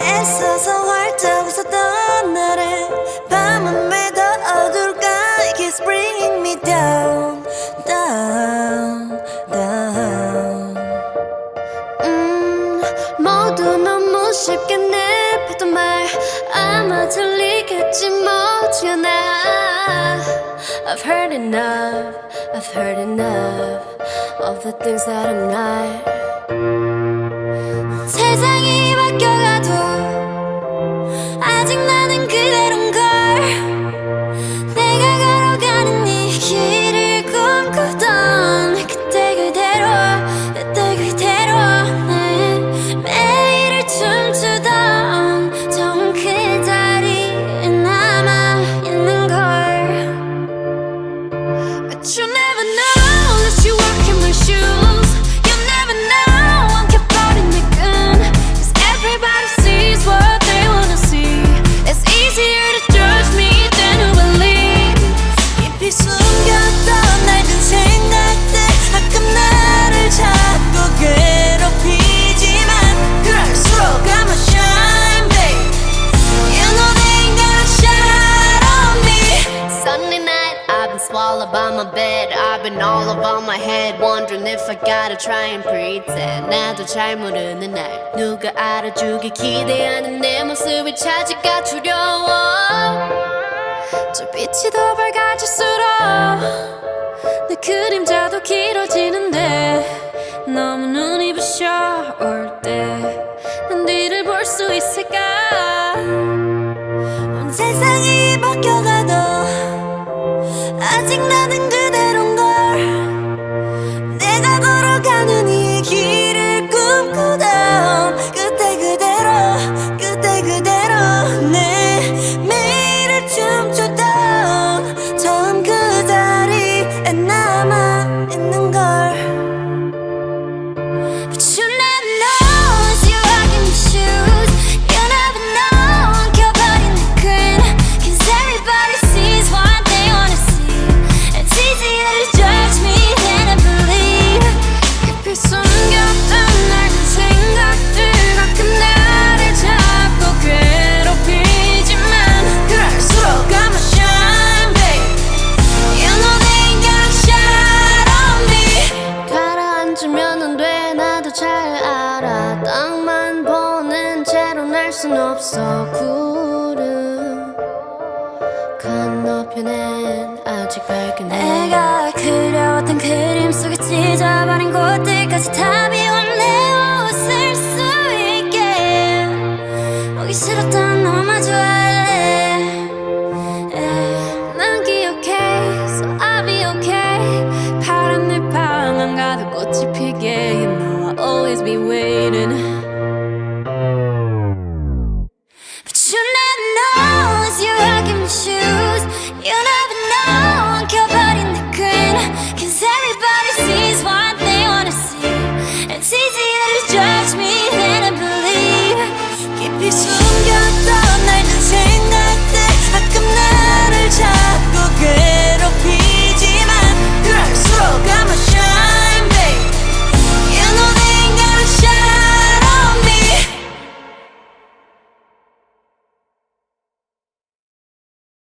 애써서 활짝 웃었던 나를 밤은 왜 더 어둘까 It keeps bringing me down down down 음, 모두 너무 쉽게 내뱉던 말 아마 들리겠지 뭐지 않아 I've heard enough, I've heard enough of the things that I'm not 세상이 바뀌어가도 境的 by my bed. I've been all over my head, wondering if I gotta try and pretend. 나도 잘 모르는 날, 누가 알아주길 기대하는 내 모습이 차지가 두려워. 저 빛이 더 밝아질수록 내 그림자도 길어지는데 너무 눈이 부셔 올 때 난 뒤를 볼 수 있을까? 세상 순 없어 구름. 건너편엔 아직 밝은 해 내가 그려왔던 그림 속에 찢어버린 곳들까지 다비 touch me